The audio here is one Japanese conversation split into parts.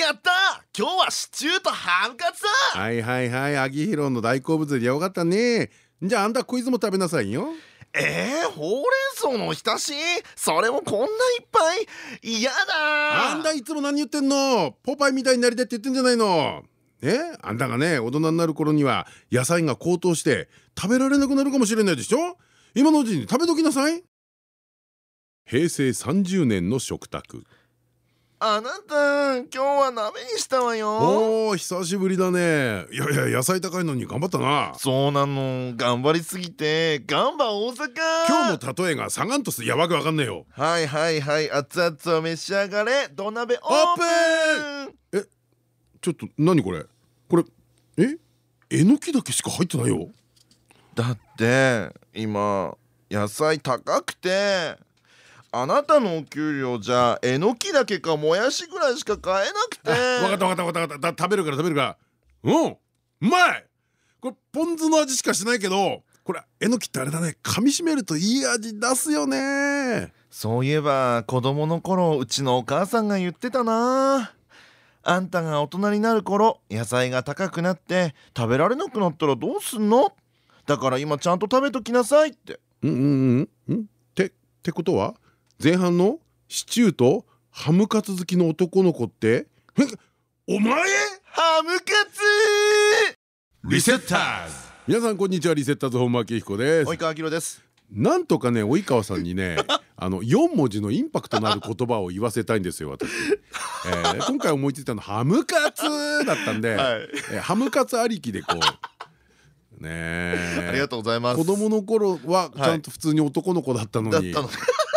やった今日はシチューとハムカツ。だはいはいはい。秋広の大好物でよかったね。じゃああんたクイズも食べなさいよ。えー、ほうれん草の浸し？それもこんないっぱい？嫌だあんたいつも何言ってんの？ポパイみたいになりたいって言ってんじゃないの？え？あんたがね大人になる頃には野菜が高騰して食べられなくなるかもしれないでしょ？今のうちに食べときなさい。平成30年の食卓あなた今日は鍋にしたわよ。おー久しぶりだね。いやいや野菜高いのに頑張ったな。そうなの。頑張りすぎて。ガンバ大阪。今日の例えがサガンとすやばくわかんねえよ。はいはいはい。熱々を召し上がれ。土鍋オープン。ちょっと何これ？これえ？えのきだけしか入ってないよ。だって今野菜高くてあなたのお給料じゃえのきだけかもやしぐらいしか買えなくて。分かった分かった分かった。食べるから食べるから。うん。うまい。これポン酢の味しかしないけどこれえのきってあれだね。噛みしめるといい味出すよね。そういえば子供の頃うちのお母さんが言ってたな。あんたが大人になる頃野菜が高くなって食べられなくなったらどうすんの？だから今ちゃんと食べときなさいって。うんうんうんうん。ってってことは？前半のシチューとハムカツ好きの男の子って？えお前？ハムカツリセッターズ！皆さんこんにちはリセッターズ本間明彦です。及川明です。なんとかね及川さんにね あの4文字のインパクトのある言葉を言わせたいんですよ私、えー今回思いついたのハムカツだったんで、はい。えーハムカツありきでこう。ねえ。ありがとうございます。子供の頃はちゃんと普通に男の子だったのに、だっ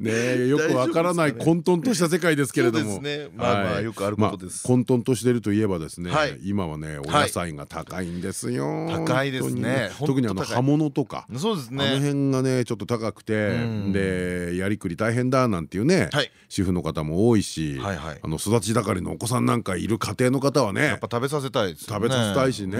ねえよくわからない混沌とした世界ですけれども。まあまあはい。よくあることです。まあ混沌としてるといえばですね、はい。今はねお野菜が高いんですよ、高いですね。特にあの葉物とかそうですあのね辺がねちょっと高くてうん。でやりくり大変だなんていうね、はい。主婦の方も多いし、あの育ち盛りのお子さんなんかいる家庭の方はやっねぱ食べさせたい食べさせたいしね。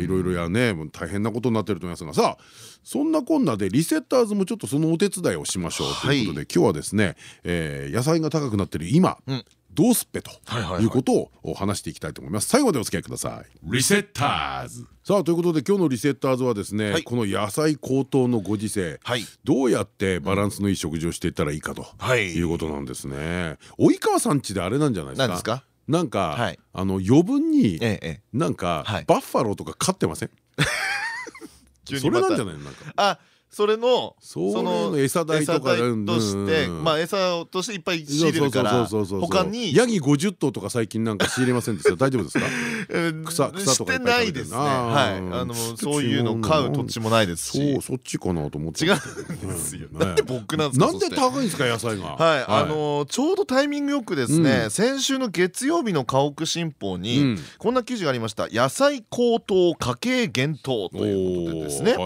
いろいろやね大変なことになってると思いますが。さあそんなこんなでリセッターズもちょっとそのお手伝いをしましょうということで、今日はですね、えー野菜が高くなってる今、うん。どうすっぺとはいうことを話していきたいと思います。最後までお付き合いください。リセッターズ。さあということで今日のリセッターズはですね、はい。この野菜高騰のご時世、はい。どうやってバランスのいい食事をしていったらいいかと、はい。い、うことなんですね。及川さんちであれなんじゃないですか。なんか、はい。あの余分にええええ。なんか、はい。バッファローとか飼ってません？それなんじゃないの？なんか。あそれのそれの餌代とかとしてうん。まあ餌としていっぱい仕入れるから他にヤギ50頭とか最近なんか仕入れませんでした？大丈夫ですか？うん草草とかいしてないですね。はい。あのそういうの買う土地もないですし。そうそっちかなと思って違うんですよ。ねなんで僕なんですかなんで高いんですか野菜が？はい、あのーちょうどタイミングよくですね、うん。先週の月曜日の家屋新報に、うん。こんな記事がありました。野菜高騰家計減騰ということでですね。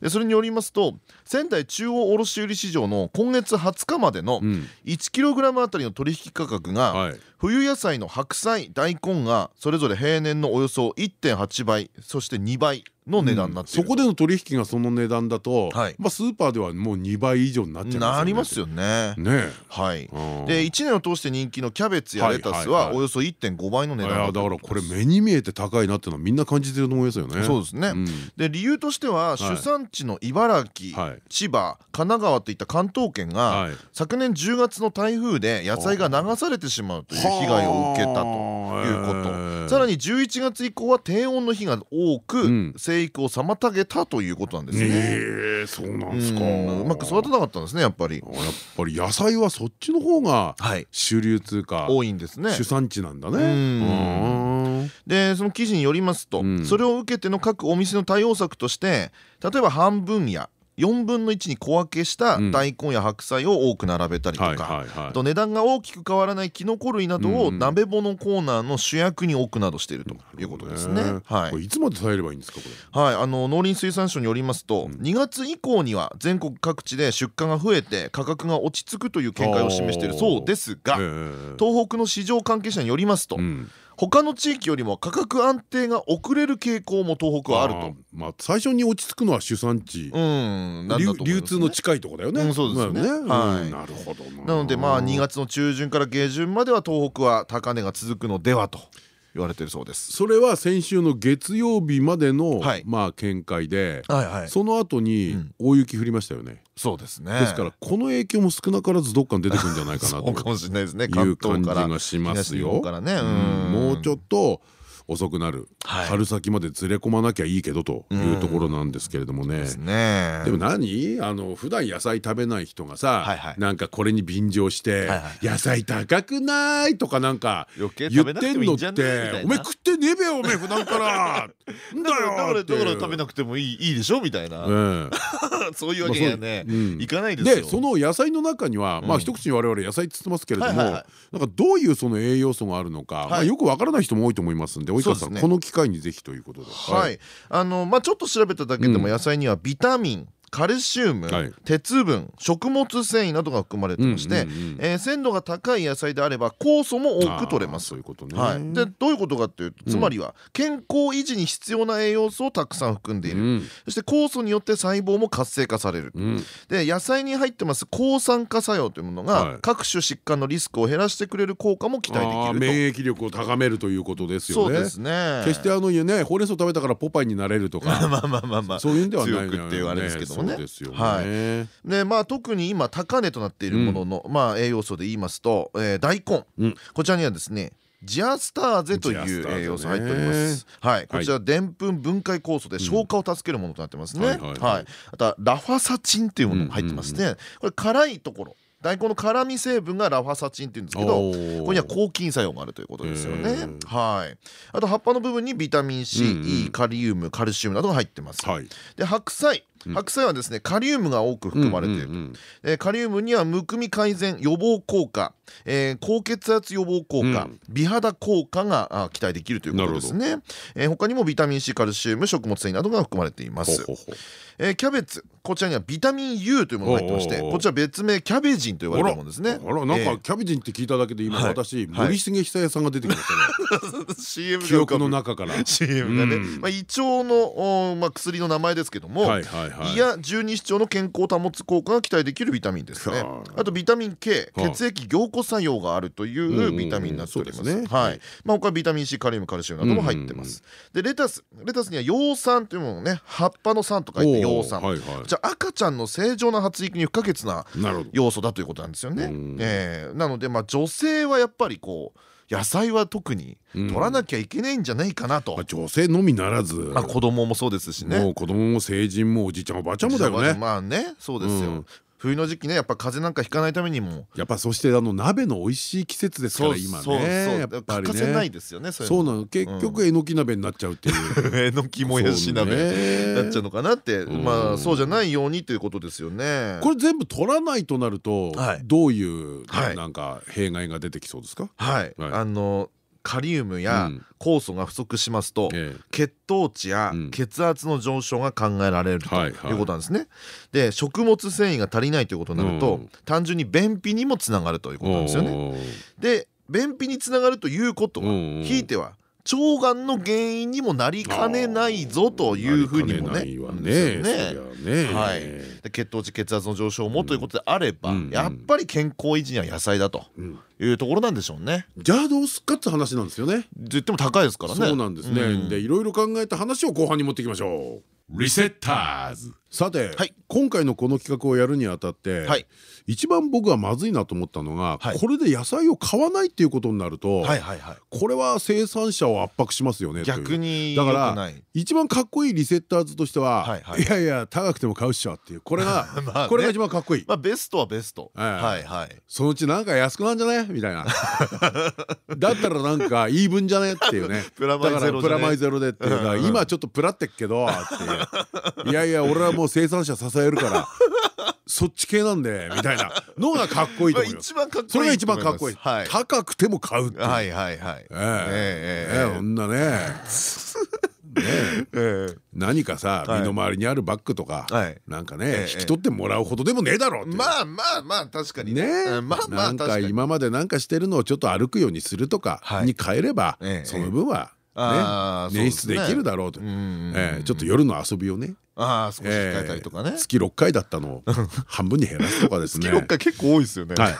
でそれによりますと仙台中央卸売市場の今月20日までのうん。1kg あたりの取引価格が、はい。冬野菜の白菜大根がそれぞれ平年のおよそ1.8倍そして2倍の値段になっている、そこでの取引がその値段だと、はい。まあスーパーではもう2倍以上になっちゃいますよね。なりますよね。ねはい。え。で1年を通して人気のキャベツやレタスはおよそ1.5倍の値い段やだからこれ目に見えて高いなっていうのはみんな感じてると思いますよね。そうですね。ん。で理由としては主産地の茨城、はい。千葉神奈川といった関東圏がはい。昨年10月の台風で野菜が流されてしまうという被害を受けたということさらに11月以降は低温の日が多く、うん生育を妨げたということなんですね。ええそうなんですか。うまく育たなかったんですねやっぱり。やっぱり野菜はそっちの方がはい主流通うか多いんですね。主産地なんだね。でその記事によりますと、うんそれを受けての各お店の対応策として例えば半分や4分の1に小分けした大根や白菜を多く並べたりとか。あと値段が大きく変わらないきのこ類などを鍋物コーナーの主役に置くなどしているということですね。はい、いつまで耐えればいいんですかこれ。はい。あの農林水産省によりますと、2月以降には全国各地で出荷が増えて価格が落ち着くという見解を示しているそうですが東北の市場関係者によりますと、他の地域よりも価格安定が遅れる傾向も東北はあると。まあ最初に落ち着くのは主産地。流通の近いとこだよね。そうですね。はい。なるほどな。のでまあ2月の中旬から下旬までは東北は高値が続くのではと言われてるそうです。それは先週の月曜日までの、はい、まあ見解で、はいはい、その後に大雪降りましたよね、うん、そうですね。ですからこの影響も少なからずどっかに出てくるんじゃないかなという感じがしますよ。もうちょっと遅くなる、はい、春先までずれ込まなきゃいいけどというところなんですけれどもね。でも何？あの普段野菜食べない人がさ、はいはい、なんかこれに便乗して「野菜高くない?」とかなんか言ってんのって「おめえ食ってねえべよおめえ普段から 」だからだから食べなくてもいいいいでしょ？みたいな、そういうわけにはね、いかないですよ。でその野菜の中には、まあ一口に我々野菜っつってますけれどもなんかどういうその栄養素があるのか、まあよくわからない人も多いと思いますんで及川さんこの機会にぜひということで。はい。あのまあちょっと調べただけでも野菜にはビタミンカルシウム、はい、鉄分食物繊維などが含まれてまして鮮度が高い野菜であれば酵素も多く取れます。はい、でどういうことかっていうとつまりは健康維持に必要な栄養素をたくさん含んでいる、うん、そして酵素によって細胞も活性化される、うん、で野菜に入ってます抗酸化作用というものが、各種疾患のリスクを減らしてくれる効果も期待できる免疫力を高めるということですよね。そうですね。決してあのねほうれん草食べたからポパイになれるとか。まあまあまあまあ。そういうんではない強くって言われですけどもね。ですよね。はい。でまあ特に今高値となっているものの、まあ栄養素で言いますと、えー、大根、こちらにはですねジアスターゼという栄養素入っております。はい、こちらでんぷん分解酵素で消化を助けるものとなってますね。はい、あとはラファサチンというものも入ってますね。これ辛いところ。大根の辛み成分がラファサチンっていうんですけどここには抗菌作用があるということですよね。はい。あと葉っぱの部分にビタミン C、E、カリウムカルシウムなどが入ってます、はい、で白菜白菜はですねカリウムが多く含まれているカリウムにはむくみ改善予防効果、えー、高血圧予防効果、美肌効果が期待できるということですね、えー、他にもビタミン C カルシウム食物繊維などが含まれています。えー、キャベツ。こちらにはビタミン U というものが入ってましてこちら別名キャベジンと言われるものですね。あらなんかキャベジンって聞いただけで今私森重久彌さんが出てきましたね。CM 記憶の中から。CM がね。まあ胃腸のまあ薬の名前ですけども胃や十二指腸の健康を保つ効果が期待できるビタミンですね。あとビタミン K 血液凝固作用があるというビタミンになっております。はい。まあ他ビタミン C カリウムカルシウムなども入ってます。でレタス。レタスには葉酸というものね葉っぱの酸と書いて葉酸。じゃあ赤ちゃんの正常な発育に不可欠な要素だということなんですよね。えー、なのでまあ女性はやっぱりこう野菜は特に取らなきゃいけないんじゃないかなと、うん、女性のみならず。子供もそうですしね。もう子供も成人もおじいちゃんおばあちゃんもだよね。まあねそうですよ、うん、冬の時期ねやっぱ風邪なんかひかないためにも。やっぱそしてあの鍋の美味しい季節ですから今ね。やっぱりね。ないですよねそうなの。結局えのき鍋になっちゃうっていう。えのきもやし鍋になっちゃうのかなって。まあそうじゃないようにということですよね。これ全部取らないとなるとどういうなんか弊害が出てきそうですか？はい。あのカリウムや酵素が不足しますと、血糖値や血圧の上昇が考えられるということなんですね。で食物繊維が足りないということになると、単純に便秘にもつながるということなんですよね。で便秘につながるということはひいては腸がんの原因にもなりかねないぞというふうにもね。はい。血糖値血圧の上昇もということであれば、やっぱり健康維持には野菜だというところなんでしょうね。じゃあどうすっかって話なんですよね。言っても高いですからね。そうなんですね。でいろいろ考えた話を後半に持っていきましょう。リセッターズさて、はい、今回のこの企画をやるにあたって、はい、一番僕がまずいなと思ったのが、はい、これで野菜を買わないっていうことになるとこれは生産者を圧迫しますよね逆にだから一番かっこいいリセッターズとしてはいやいや高くても買うっしょっていう。これが ね、これが一番かっこいい。まあベストはベスト。はいはい。そのうちなんか安くなんじゃね？みたいな。だったらなんかイーブンじゃね？っていうね。プラマイゼロでっていうか今ちょっとプラってっけどっていう。いやいや俺はもう生産者支えるから そっち系なんでみたいな。のがかっこいいと思います一番かっこいいそれが一番かっこいい。はい。高くても買うっていう。はいはいはい。ええ。ええええそんなね。ねえ。え何かさはい。身の回りにあるバッグとかはい。なんかええね引き取ってもらうほどでもねえだろまあまあまあ確かにね。うんまあまあ今までなんかしてるのをちょっと歩くようにするとかはい。に変えればええ。その分はね。捻出できるだろうと。ちょっと夜の遊びをね。ああ少し控えたりとかね。月6回だったのを 半分に減らすとかですね。月6回結構多いですよね。はい、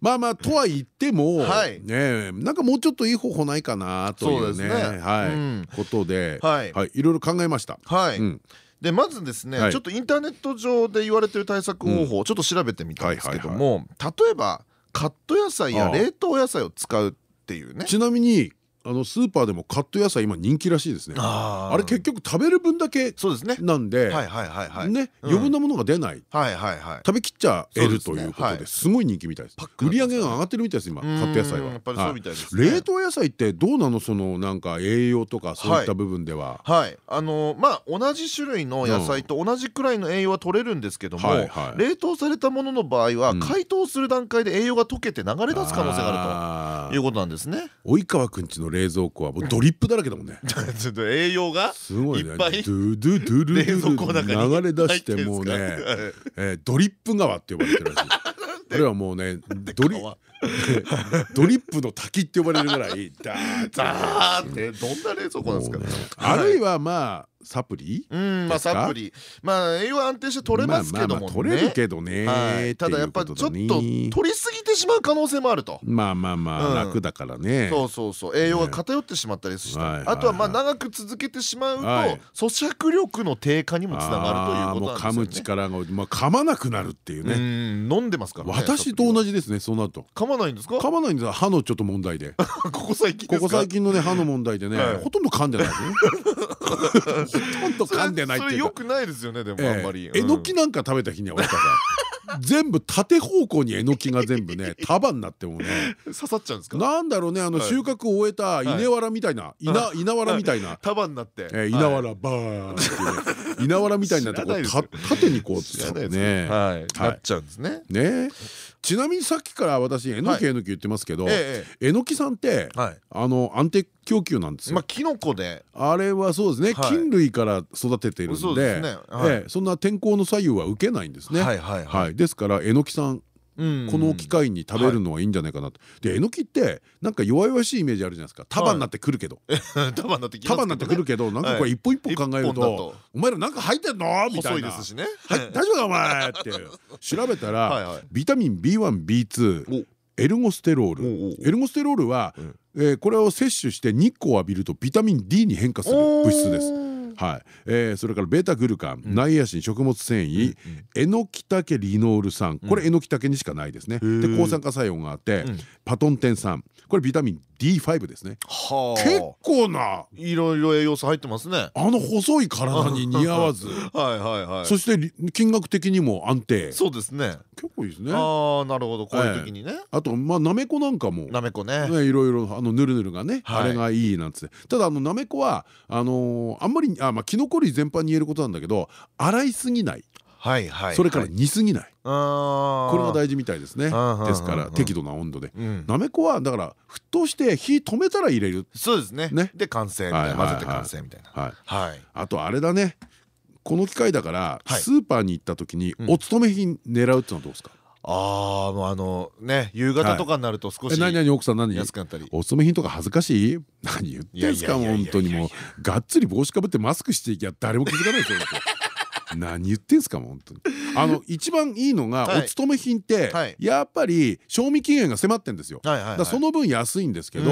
まあまあとは言っても、はい。ねなんかもうちょっといい方法ないかなというねはい。うん。ことで、はい。はい、いろいろ考えました。はい、うん。でまずですね、はい。ちょっとインターネット上で言われてる対策方法をちょっと調べてみたんですけども例えばカット野菜や冷凍野菜を使うっていうね。ちなみにあのスーパーでもカット野菜今人気らしいですね。あれ結局食べる分だけそうですね。なんで、はいはいはいはい。ねうん。余分なものが出ない。はいはいはい。食べきっちゃえるということはいですごい人気みたいです。売り上げが上がってるみたいです今カット野菜は。うんやっぱりそうみたいですね。は冷凍野菜ってどうなの？そのなんか栄養とかそういった部分では。はい。あのまあ同じ種類の野菜と同じくらいの栄養は取れるんですけども、はいはい。冷凍されたものの場合は、うん。解凍する段階で栄養が溶けて流れ出す可能性がああるということなんですね。及川くんちの冷蔵庫はもうドリップだらけだもんね。ちょっと栄養がすごいね。いっぱいドゥドゥドゥル冷ド蔵庫の中にゥル流れ出してもうね、はいえードリップ川って呼ばれてるらしい。これはもうねドリ川？ドリップの滝って呼ばれるぐらいダーッって。どんな冷蔵庫なんですか？ね。あるいはまあサプリ？うんまあサプリ。まあ栄養は安定して取れますけどもね。取れるけどね。はい。ただやっぱちょっと取りすぎてしまう可能性もあると。まあまあまうん。あ楽だからね。そうそうそう。栄養が偏ってしまったりしあとはまあ長く続けてしまうとはい。咀嚼力の低下にもつながるということなんですよね。力がまあ噛まなくなるっていううねん飲んでますからね私と同じですねそうなると噛まないんですか？噛まないんですよ。歯のちょっと問題で。ここ最近ここ最近のね歯の問題でねはい。ほとんど噛んでないほとんど噛んでないってよくないですよねでもあんまり。えええのきなんか食べた日には 全部縦方向にえのきが全部ね束になってもね。刺さっちゃうんですか？なんだろうねあのはい。収穫を終えた稲わらみたいな稲稲わらみたいな。束になって。えー稲わらバーンって稲わらみたいなとこ縦にこうね。はい。なっちゃうんですね。ねちなみにさっきから私えのきえのき言ってますけどええのきさんってあの安定供給なんですよ。まあキノコで。あれはそうですね。はい。菌類から育ててるんでそんな天候の左右は受けないんですね。はいはいははい。ですからえのきさんいこの機会に食べるのはいいんじゃないかなと。でえのきってなんか弱々しいイメージあるじゃないですか。束になってくるけど。束になってくるけどなんかこれ一本一本考えるとと「お前らなんか入ってんの?」みたいな。細いですしね。はい。大丈夫かお前って調べたはいらはい。ビタミン B1B2 お。エルゴステロール。うエルゴステロールはこれを摂取して日光を浴びるとビタミン D に変化する物質です。すはい。えーそれからベータグルカン、うん。ナイアシン食物繊維、エノキタケリノール酸これエノキタケにしかないですね。でー。抗酸化作用があって、うん。パトンテン酸。これビタミン D5 ですね。は結あ構な。いろいろ栄養素入ってますね。あの細い体に似合わず。はいはいはい。そしてり金額的にも安定。そうですね。結構いいですね。あああなるほど。こういう時にねとまあなめこなんかも。なめこね。ね、いろいろあのぬるぬるがね、はい。あれがいいなんつって。ただあのなめこはあのーあんまりあまあキノコ類全般に言えることなんだけど洗いすぎないそれから煮すぎない、ここれが大事みたいですね。ですから適度な温度で。うん。なめこはだから沸騰して火止めたら入れる。そうですね。ね。で完成みたいな。混ぜて完成みたいな。はい。はい。あとあれだね。この機会だから、はい。スーパーに行った時にうん。お勤め品狙うってのはどうですか、ああもうあのね夕方とかになると少しえ何何奥さん何？安くなったり。お勤め品とか恥ずかしい？何言ってんすか本当にもう。がっつり帽子かぶってマスクしていきゃ誰も気づかないですよ本当何言ってんすかもう本当に。あの一番いいのがはい。お勤め品ってはい。やっぱり賞味期限が迫ってんですよ。その分安いんですけど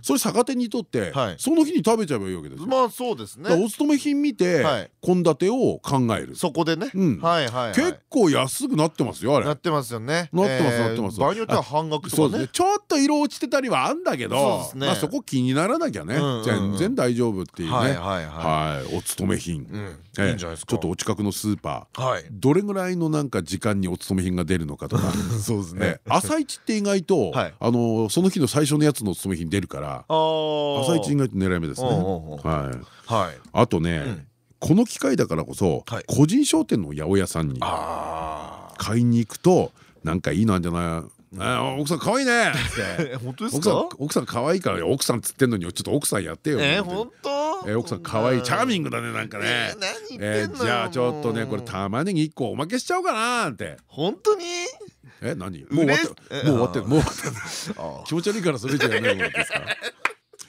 それ逆手にとってはい。その日に食べちゃえばいいわけですよ。まあそうですね。お勤め品見てはい。献立を考える。そこでね。結構安くなってますよあれ。なってますよね。なってますえーなってます。場合によっては半額とかね。ちょっと色落ちてたりはあんだけどあそこ気にならなきゃね。全然大丈夫っていうね。はいはいははい。お勤め品。いうん。ええ。いいんじゃないですか。ちょっとお近くのスーパー。はい。どれぐらいのなんか時間にお勤め品が出るのかとか。そうですええ。朝一って意外とはい。あのその日の最初のやつのお勤め品出るから朝一意外と狙い目ですね。はい。はい。あとねこの機会だからこそはい。個人商店の八百屋さんにあ買いに行くとなんかいいのあんじゃない？あ奥さん可愛いね 本当です奥さんか奥さん可愛いから奥さんっつってんのにちょっと奥さんやってよ。え本当？え奥さん可愛いチャーミングだねなんかね。え何言えってんの？よじゃあちょっとねこれ玉ねぎ1個おまけしちゃおうかなーって。本当に？え何？もう終わってえもう終わってもう終わっ気持ち悪いからそれじゃやめようですか？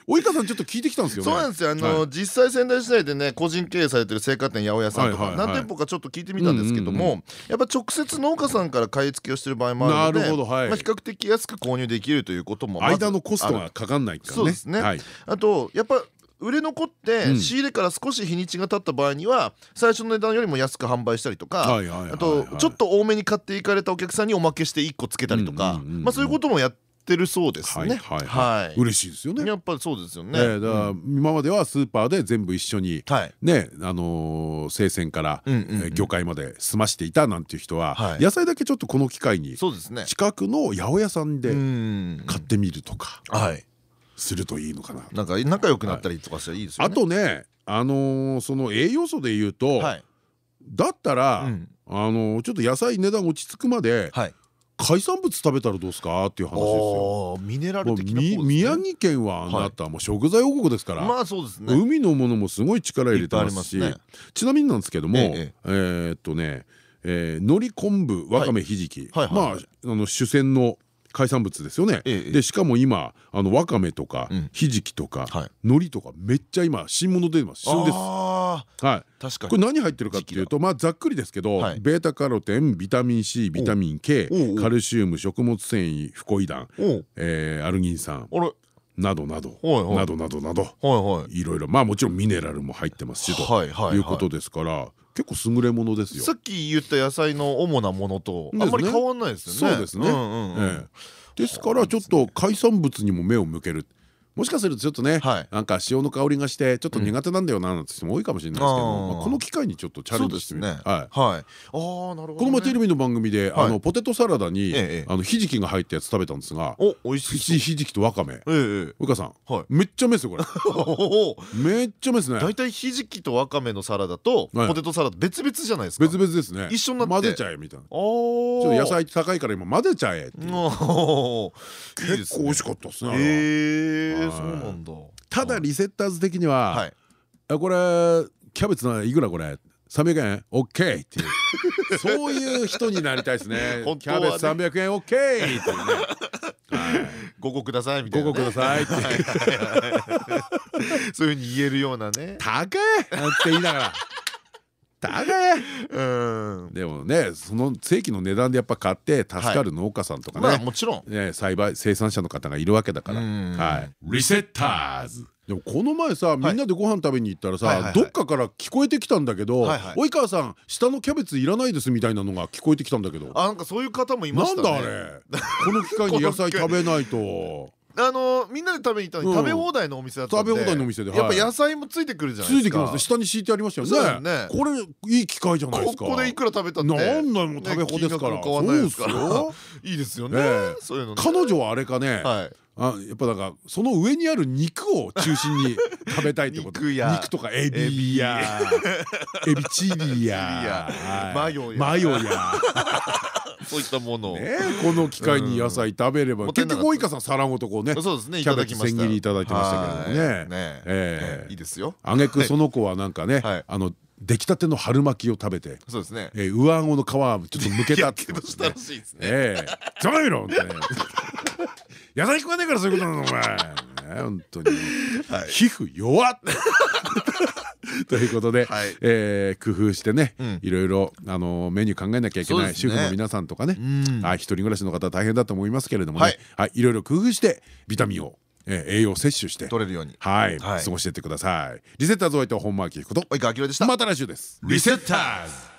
及川さんちょっと聞いてきたんですよねそうなんですよ。あはい。の実際仙台市内でね個人経営されてる青果店八百屋さんとか何店舗かちょっと聞いてみたんですけどもやっぱ直接農家さんから買い付けをしてる場合もあるのではい。まあ比較的安く購入できるということも間のコストがかかんないからね。そうですね。はい。あとやっぱ売れ残っうん。て仕入れから少し日にちが経った場合には最初の値段よりも安く販売したりとかあとちょっと多めに買っていかれたお客さんにおまけして1個つけたりとかそういうこともやってるそうですね。はい嬉しいですよね。やっぱりそうですよね。ええだから今まではスーパーで全部一緒にはい。ねあのー生鮮から魚介まで済ましていたなんていう人ははい。野菜だけちょっとこの機会にそうですね。近くの八百屋さんでうん。買ってみるとか。はい。するといいのかななんか仲良くなったりとかしたらいいですよあね。とねあのーその栄養素で言うとはいだったらうんあのーちょっと野菜値段落ち着くまではい。海産物食べたらどうですかっていう話ですよ。ミネラル的なね。み宮城県はあなたはもう食材王国ですから、まあそうですね。海のものもすごい力入れてますしねちなみになんですけどもえええーっとねえー海苔昆布わかめひじきはいはいまはいああの主戦の海産物ですよね。ええでしかも今あのわかめとかうん。ひじきとかはい。海苔とかめっちゃ今新物出てます。旬です。あはい。ー確かに。これ何入ってるかっていうとまあざっくりですけど、はい。ベータカロテンビタミン C ビタミン K カルシウム食物繊維フコイダン、えーアルギン酸などなどなどなどなどはい。い。ろいろ。まあもちろんミネラルも入ってますしということですから結構優れものですよ。さっき言った野菜の主なものとあんまり変わんないですよね。そうですね。ですからちょっと海産物にも目を向ける。もしかするとちょっとね、はいなんか塩の香りがしてちょっと苦手なんだよななんて人も多いかもしれないですけど、この機会にちょっとチャレンジしてみる。はい。はい。ああなるほどね。この前テレビの番組で、はいあのポテトサラダに、ええあのひじきが入ったやつ食べたんですが、お美味しそう。ひひじきとわかめ。ええかさん、はいめっちゃうめえですよこれ。めっちゃう めえですね。大体ひじきとわかめのサラダとはいポテトサラダ別々じゃないですか。別々ですね。一緒になって混ぜちゃえみたいな。ちあょっと野菜高いから今混ぜちゃえって 結構美味しかったですね。あれはへえはいそうなんだ。ただリセッターズ的には、はい。あこれキャベツないくらこれ？300円？オッケーっていう。そういう人になりたいですね。ね。ャベツ300円オッケーっていうね。五個くださいみたいなね。ごごくださいって そういうふうに言えるようなね。高え！なんて言いながら高えうん。でもねその正規の値段でやっぱ買って助かる農家さんとかまあねもちろん。ね栽培生産者の方がいるわけだから。うん。はい。リセッターズ。でもこの前さみんなでご飯食べに行ったらはいはいはい。さどっかから聞こえてきたんだけどはいはい。及川さん下のキャベツいらないですみたいなのが聞こえてきたんだけど。あなんかそういう方もいまなんしたね。だあれ。この機会に野菜食べないと あのみんなで食べに行ったのにうん。食べ放題のお店だったんで食べ放題のお店でやっぱはい野菜もついてくるじゃないですか。ついてきます。ね下に敷いてありましたよね。ね。これいい機会じゃないですか。ここでいくら食べたって。なんだもう食べ放題ですから。ですいいですよね。ええ。そういうのね。彼女はあれかねはい。あやっぱだからその上にある肉を中心に 食べたいってこと。肉や。肉とかエビや。エビチリや。はい。マヨや。マヨやそういったものを。ねこの機会に野菜食べれば結局及川さん皿ごとこうねそうですね。いキャベツただきました。千切りいただいてましたけどもね。はい。いいですよ。あげくその子はなんかね、はい。あの出来たての春巻きを食べて、そうですね。えー、上顎の皮ちょっとむけたって言ってまやけどしいですね。ええ。ざまみろって。野菜食わねえからそういうことなのお前。ね本当に。はい。皮膚弱っ ということで、はい。えー工夫してね、うん。いろいろあのメニュー考えなきゃいけない、ね。主婦の皆さんとかね、うん。はい一人暮らしの方は大変だと思いますけれどもね、はい。はい、いろいろ工夫してビタミンを、えー栄養を摂取して取れるように。はい、はい。過ごしていってください。リセッターズお相手は本間明彦と。及川明でした。また来週です。リセッターズ